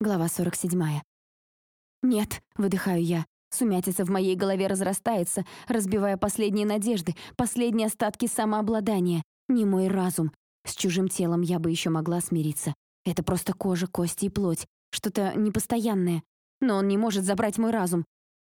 Глава 47. «Нет», — выдыхаю я. Сумятица в моей голове разрастается, разбивая последние надежды, последние остатки самообладания. Не мой разум. С чужим телом я бы еще могла смириться. Это просто кожа, кости и плоть. Что-то непостоянное. Но он не может забрать мой разум.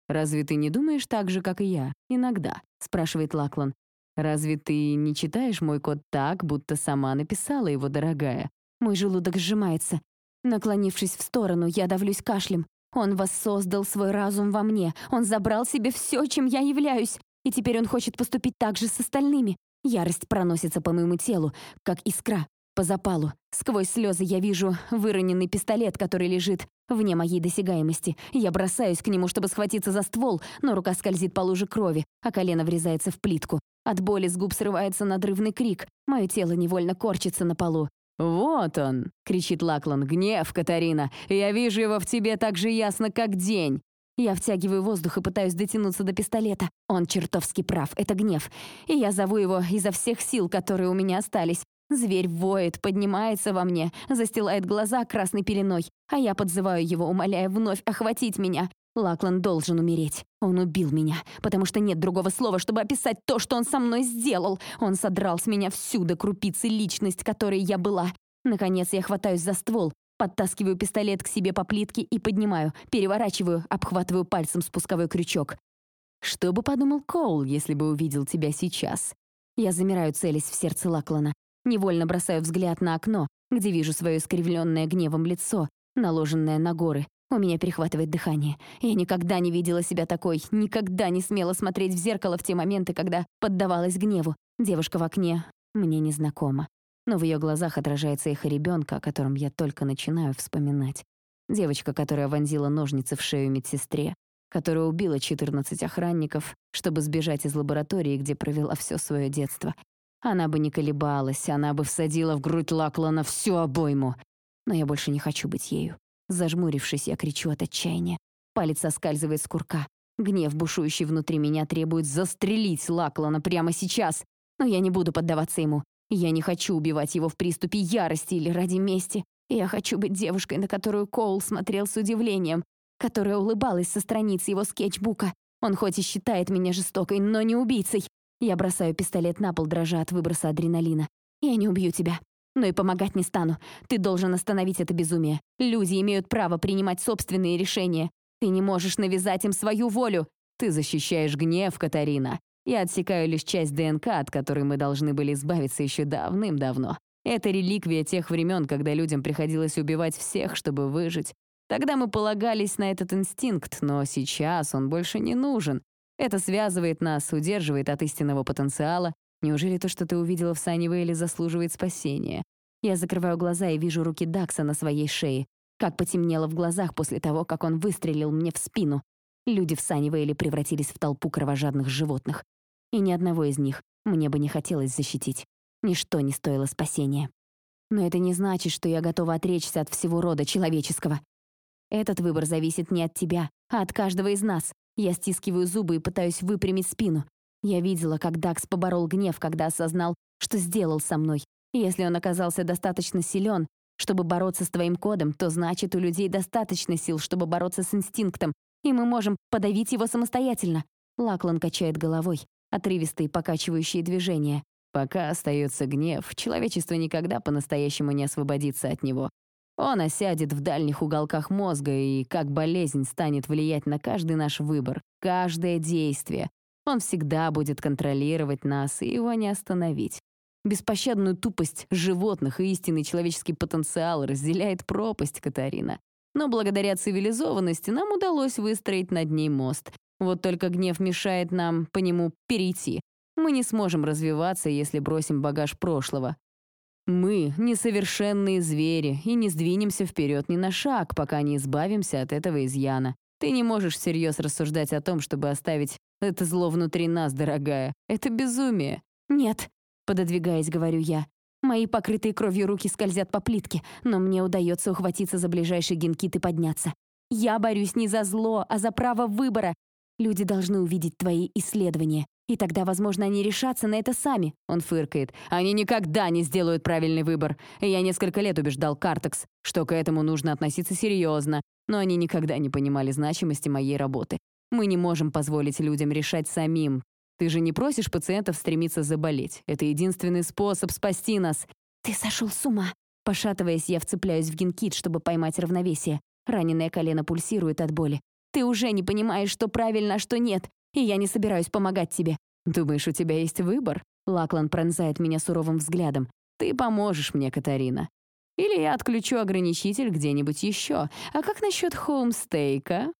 «Разве ты не думаешь так же, как и я? Иногда», — спрашивает Лаклан. «Разве ты не читаешь мой код так, будто сама написала его, дорогая?» Мой желудок сжимается. Наклонившись в сторону, я давлюсь кашлем. Он воссоздал свой разум во мне. Он забрал себе все, чем я являюсь. И теперь он хочет поступить так же с остальными. Ярость проносится по моему телу, как искра по запалу. Сквозь слезы я вижу выроненный пистолет, который лежит вне моей досягаемости. Я бросаюсь к нему, чтобы схватиться за ствол, но рука скользит по луже крови, а колено врезается в плитку. От боли с губ срывается надрывный крик. Мое тело невольно корчится на полу. «Вот он!» — кричит Лаклан. «Гнев, Катарина! Я вижу его в тебе так же ясно, как день!» Я втягиваю воздух и пытаюсь дотянуться до пистолета. Он чертовски прав, это гнев. И я зову его изо всех сил, которые у меня остались. Зверь воет, поднимается во мне, застилает глаза красной пеленой, а я подзываю его, умоляя вновь охватить меня. Лаклан должен умереть. Он убил меня, потому что нет другого слова, чтобы описать то, что он со мной сделал. Он содрал с меня всю до крупицы личность, которой я была. Наконец я хватаюсь за ствол, подтаскиваю пистолет к себе по плитке и поднимаю, переворачиваю, обхватываю пальцем спусковой крючок. Что бы подумал Коул, если бы увидел тебя сейчас? Я замираю, целясь в сердце Лаклана. Невольно бросаю взгляд на окно, где вижу свое искривленное гневом лицо, наложенное на горы, у меня перехватывает дыхание. Я никогда не видела себя такой, никогда не смела смотреть в зеркало в те моменты, когда поддавалась гневу. Девушка в окне мне незнакома. Но в ее глазах отражается эхо ребенка, о котором я только начинаю вспоминать. Девочка, которая вонзила ножницы в шею медсестре, которая убила 14 охранников, чтобы сбежать из лаборатории, где провела все свое детство. Она бы не колебалась, она бы всадила в грудь Лаклана всю обойму. Но я больше не хочу быть ею. Зажмурившись, я кричу от отчаяния. Палец соскальзывает с курка. Гнев, бушующий внутри меня, требует застрелить Лаклана прямо сейчас. Но я не буду поддаваться ему. Я не хочу убивать его в приступе ярости или ради мести. Я хочу быть девушкой, на которую Коул смотрел с удивлением, которая улыбалась со страниц его скетчбука. Он хоть и считает меня жестокой, но не убийцей. Я бросаю пистолет на пол, дрожа от выброса адреналина. Я не убью тебя. Но и помогать не стану. Ты должен остановить это безумие. Люди имеют право принимать собственные решения. Ты не можешь навязать им свою волю. Ты защищаешь гнев, Катарина. Я отсекаю лишь часть ДНК, от которой мы должны были избавиться еще давным-давно. Это реликвия тех времен, когда людям приходилось убивать всех, чтобы выжить. Тогда мы полагались на этот инстинкт, но сейчас он больше не нужен. Это связывает нас, удерживает от истинного потенциала, Неужели то, что ты увидела в Саннивейле, заслуживает спасения? Я закрываю глаза и вижу руки Дакса на своей шее. Как потемнело в глазах после того, как он выстрелил мне в спину. Люди в Саннивейле превратились в толпу кровожадных животных. И ни одного из них мне бы не хотелось защитить. Ничто не стоило спасения. Но это не значит, что я готова отречься от всего рода человеческого. Этот выбор зависит не от тебя, а от каждого из нас. Я стискиваю зубы и пытаюсь выпрямить спину. Я видела, как Дакс поборол гнев, когда осознал, что сделал со мной. если он оказался достаточно силен, чтобы бороться с твоим кодом, то значит, у людей достаточно сил, чтобы бороться с инстинктом, и мы можем подавить его самостоятельно. Лаклан качает головой, отрывистые покачивающие движения. Пока остается гнев, человечество никогда по-настоящему не освободится от него. Он осядет в дальних уголках мозга и, как болезнь, станет влиять на каждый наш выбор, каждое действие, он всегда будет контролировать нас, и его не остановить. Беспощадную тупость животных и истинный человеческий потенциал разделяет пропасть, Катарина. Но благодаря цивилизованности нам удалось выстроить над ней мост. Вот только гнев мешает нам по нему перейти. Мы не сможем развиваться, если бросим багаж прошлого. Мы — несовершенные звери и не сдвинемся вперед ни на шаг, пока не избавимся от этого изъяна. Ты не можешь всерьез рассуждать о том, чтобы оставить это зло внутри нас, дорогая. Это безумие. Нет, пододвигаясь, говорю я. Мои покрытые кровью руки скользят по плитке, но мне удается ухватиться за ближайший генкит и подняться. Я борюсь не за зло, а за право выбора. Люди должны увидеть твои исследования. И тогда, возможно, они решатся на это сами. Он фыркает. Они никогда не сделают правильный выбор. И я несколько лет убеждал Картекс, что к этому нужно относиться серьезно, но они никогда не понимали значимости моей работы. Мы не можем позволить людям решать самим. Ты же не просишь пациентов стремиться заболеть. Это единственный способ спасти нас. Ты сошел с ума. Пошатываясь, я вцепляюсь в генкит, чтобы поймать равновесие. Раненое колено пульсирует от боли. Ты уже не понимаешь, что правильно, а что нет, и я не собираюсь помогать тебе. Думаешь, у тебя есть выбор? Лаклан пронзает меня суровым взглядом. Ты поможешь мне, Катарина. Или я отключу ограничитель где-нибудь еще. А как насчет хоумстейка?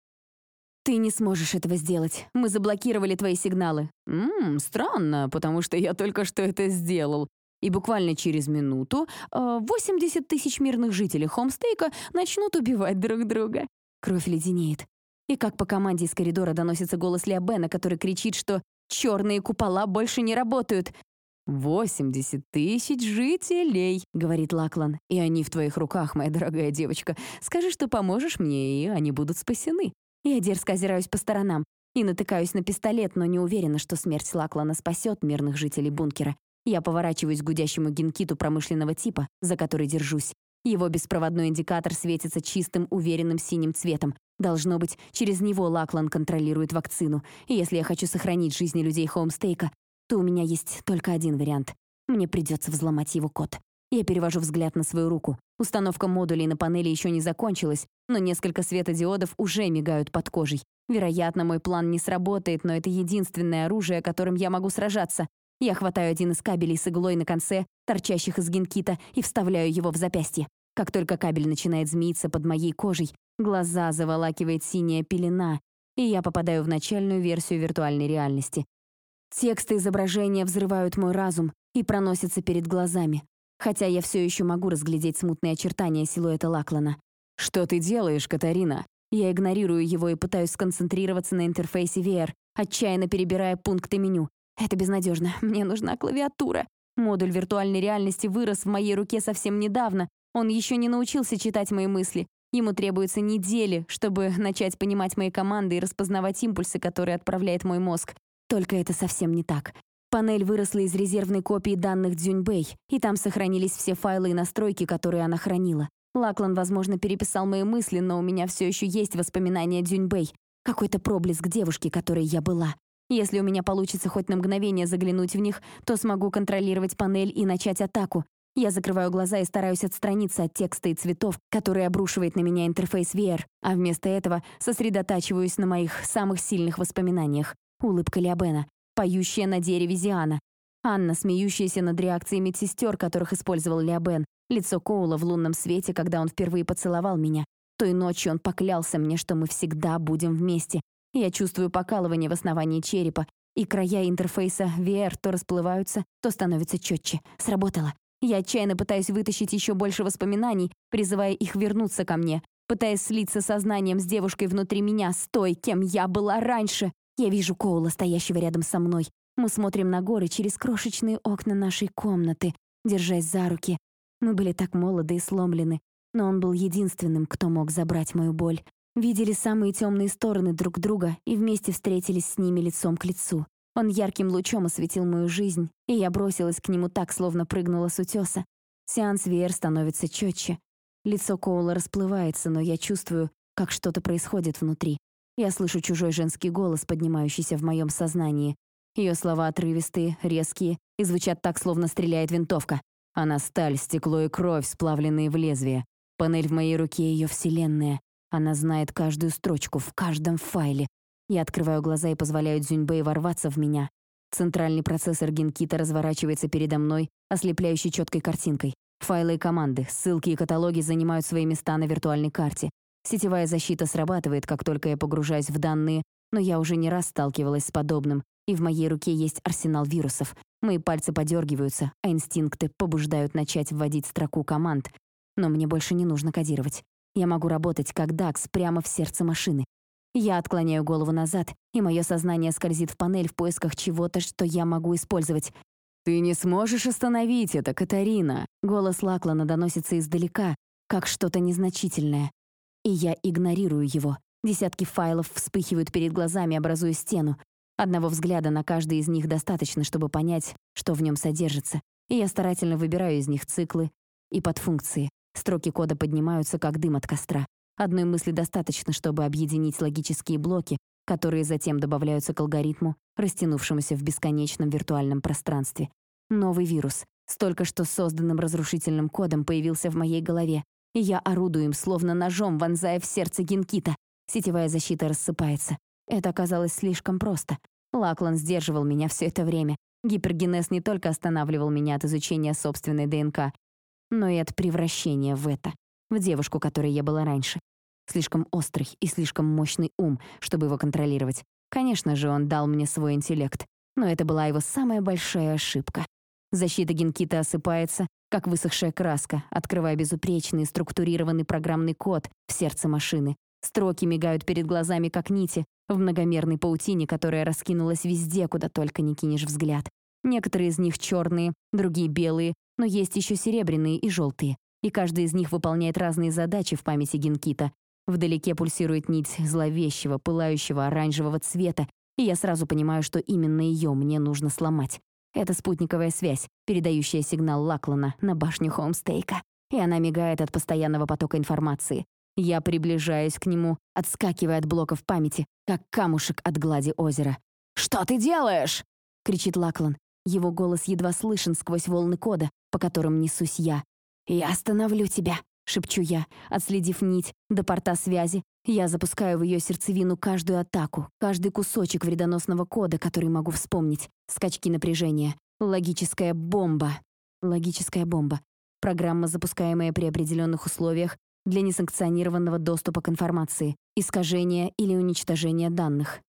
Ты не сможешь этого сделать. Мы заблокировали твои сигналы. Ммм, странно, потому что я только что это сделал. И буквально через минуту 80 э, тысяч мирных жителей Хомстейка начнут убивать друг друга. Кровь леденеет. И как по команде из коридора доносится голос Леобена, который кричит, что черные купола больше не работают. «Восемьдесят тысяч жителей», — говорит Лаклан. «И они в твоих руках, моя дорогая девочка. Скажи, что поможешь мне, и они будут спасены». Я дерзко озираюсь по сторонам и натыкаюсь на пистолет, но не уверена, что смерть Лаклана спасет мирных жителей бункера. Я поворачиваюсь к гудящему генкиту промышленного типа, за который держусь. Его беспроводной индикатор светится чистым, уверенным синим цветом. Должно быть, через него Лаклан контролирует вакцину. И если я хочу сохранить жизни людей Хоумстейка, то у меня есть только один вариант. Мне придется взломать его код. Я перевожу взгляд на свою руку. Установка модулей на панели еще не закончилась, но несколько светодиодов уже мигают под кожей. Вероятно, мой план не сработает, но это единственное оружие, которым я могу сражаться. Я хватаю один из кабелей с иглой на конце, торчащих из генкита, и вставляю его в запястье. Как только кабель начинает змеиться под моей кожей, глаза заволакивает синяя пелена, и я попадаю в начальную версию виртуальной реальности. Тексты изображения взрывают мой разум и проносятся перед глазами хотя я все еще могу разглядеть смутные очертания силуэта Лаклана. «Что ты делаешь, Катарина?» Я игнорирую его и пытаюсь сконцентрироваться на интерфейсе VR, отчаянно перебирая пункты меню. Это безнадежно. Мне нужна клавиатура. Модуль виртуальной реальности вырос в моей руке совсем недавно. Он еще не научился читать мои мысли. Ему требуется недели, чтобы начать понимать мои команды и распознавать импульсы, которые отправляет мой мозг. Только это совсем не так. Панель выросла из резервной копии данных Дзюньбэй, и там сохранились все файлы и настройки, которые она хранила. Лаклан, возможно, переписал мои мысли, но у меня все еще есть воспоминания Дзюньбэй. Какой-то проблеск девушки, которой я была. Если у меня получится хоть на мгновение заглянуть в них, то смогу контролировать панель и начать атаку. Я закрываю глаза и стараюсь отстраниться от текста и цветов, которые обрушивает на меня интерфейс VR, а вместо этого сосредотачиваюсь на моих самых сильных воспоминаниях. Улыбка Лиабена, поющая на дереве Зиана. Анна, смеющаяся над реакцией медсестер, которых использовал Леобен. Лицо Коула в лунном свете, когда он впервые поцеловал меня. Той ночью он поклялся мне, что мы всегда будем вместе. Я чувствую покалывание в основании черепа, и края интерфейса VR то расплываются, то становятся четче. Сработало. Я отчаянно пытаюсь вытащить еще больше воспоминаний, призывая их вернуться ко мне, пытаясь слиться сознанием с девушкой внутри меня, с той, кем я была раньше. Я вижу Коула, стоящего рядом со мной. Мы смотрим на горы через крошечные окна нашей комнаты, держась за руки. Мы были так молоды и сломлены, но он был единственным, кто мог забрать мою боль. Видели самые темные стороны друг друга и вместе встретились с ними лицом к лицу. Он ярким лучом осветил мою жизнь, и я бросилась к нему так, словно прыгнула с утеса. Сеанс VR становится четче. Лицо Коула расплывается, но я чувствую, как что-то происходит внутри. Я слышу чужой женский голос, поднимающийся в моем сознании. Ее слова отрывистые, резкие и звучат так, словно стреляет винтовка. Она сталь, стекло и кровь, сплавленные в лезвие. Панель в моей руке — ее вселенная. Она знает каждую строчку в каждом файле. Я открываю глаза и позволяю Дзюньбэй ворваться в меня. Центральный процессор Генкита разворачивается передо мной, ослепляющей четкой картинкой. Файлы и команды, ссылки и каталоги занимают свои места на виртуальной карте. Сетевая защита срабатывает, как только я погружаюсь в данные, но я уже не раз сталкивалась с подобным, и в моей руке есть арсенал вирусов. Мои пальцы подергиваются, а инстинкты побуждают начать вводить строку команд. Но мне больше не нужно кодировать. Я могу работать как Дакс прямо в сердце машины. Я отклоняю голову назад, и мое сознание скользит в панель в поисках чего-то, что я могу использовать. «Ты не сможешь остановить это, Катарина!» Голос Лаклана доносится издалека, как что-то незначительное. И я игнорирую его. Десятки файлов вспыхивают перед глазами, образуя стену. Одного взгляда на каждый из них достаточно, чтобы понять, что в нем содержится, и я старательно выбираю из них циклы и подфункции. Строки кода поднимаются, как дым от костра. Одной мысли достаточно, чтобы объединить логические блоки, которые затем добавляются к алгоритму, растянувшемуся в бесконечном виртуальном пространстве. Новый вирус, с только что созданным разрушительным кодом, появился в моей голове, я орудую им, словно ножом, вонзая в сердце Генкита. Сетевая защита рассыпается. Это оказалось слишком просто. Лаклан сдерживал меня все это время. Гипергенез не только останавливал меня от изучения собственной ДНК, но и от превращения в это, в девушку, которой я была раньше. Слишком острый и слишком мощный ум, чтобы его контролировать. Конечно же, он дал мне свой интеллект, но это была его самая большая ошибка. Защита генкита осыпается, как высохшая краска, открывая безупречный структурированный программный код в сердце машины. Строки мигают перед глазами, как нити, в многомерной паутине, которая раскинулась везде, куда только не кинешь взгляд. Некоторые из них черные, другие белые, но есть еще серебряные и желтые. И каждый из них выполняет разные задачи в памяти Генкита. Вдалеке пульсирует нить зловещего, пылающего оранжевого цвета, и я сразу понимаю, что именно ее мне нужно сломать. Это спутниковая связь, передающая сигнал Лаклана на башню Хоумстейка. И она мигает от постоянного потока информации. Я приближаюсь к нему, отскакивая от блоков памяти, как камушек от глади озера. «Что ты делаешь?» — кричит Лаклан. Его голос едва слышен сквозь волны кода, по которым несусь я. «Я остановлю тебя», — шепчу я, отследив нить до порта связи. Я запускаю в ее сердцевину каждую атаку, каждый кусочек вредоносного кода, который могу вспомнить. Скачки напряжения. Логическая бомба. Логическая бомба. Программа, запускаемая при определенных условиях для несанкционированного доступа к информации, искажения или уничтожения данных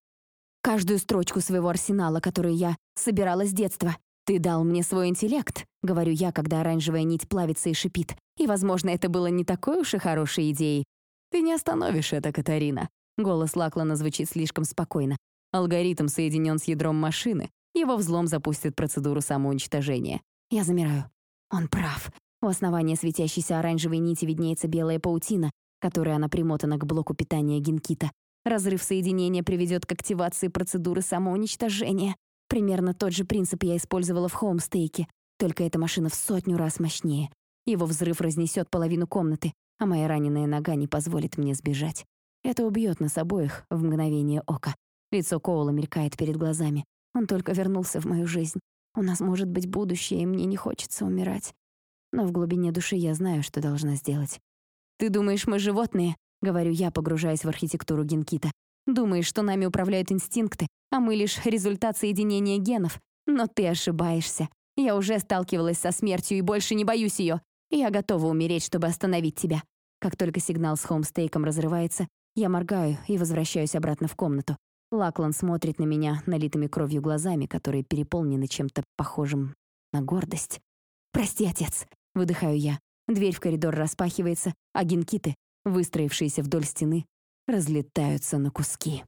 каждую строчку своего арсенала, который я собирала с детства. «Ты дал мне свой интеллект», — говорю я, когда оранжевая нить плавится и шипит. И, возможно, это было не такой уж и хорошей идеей. «Ты не остановишь это, Катарина». Голос Лаклана звучит слишком спокойно. Алгоритм соединен с ядром машины. Его взлом запустит процедуру самоуничтожения. Я замираю. Он прав. У основания светящейся оранжевой нити виднеется белая паутина, которой она примотана к блоку питания генкита. Разрыв соединения приведет к активации процедуры самоуничтожения. Примерно тот же принцип я использовала в хоумстейке, только эта машина в сотню раз мощнее. Его взрыв разнесет половину комнаты, а моя раненая нога не позволит мне сбежать. Это убьет нас обоих в мгновение ока. Лицо Коула мелькает перед глазами. Он только вернулся в мою жизнь. У нас может быть будущее, и мне не хочется умирать. Но в глубине души я знаю, что должна сделать. «Ты думаешь, мы животные?» Говорю я, погружаясь в архитектуру генкита. Думаешь, что нами управляют инстинкты, а мы лишь результат соединения генов. Но ты ошибаешься. Я уже сталкивалась со смертью и больше не боюсь ее. Я готова умереть, чтобы остановить тебя. Как только сигнал с хоумстейком разрывается, я моргаю и возвращаюсь обратно в комнату. Лаклан смотрит на меня налитыми кровью глазами, которые переполнены чем-то похожим на гордость. «Прости, отец», — выдыхаю я. Дверь в коридор распахивается, а генкиты выстроившиеся вдоль стены, разлетаются на куски.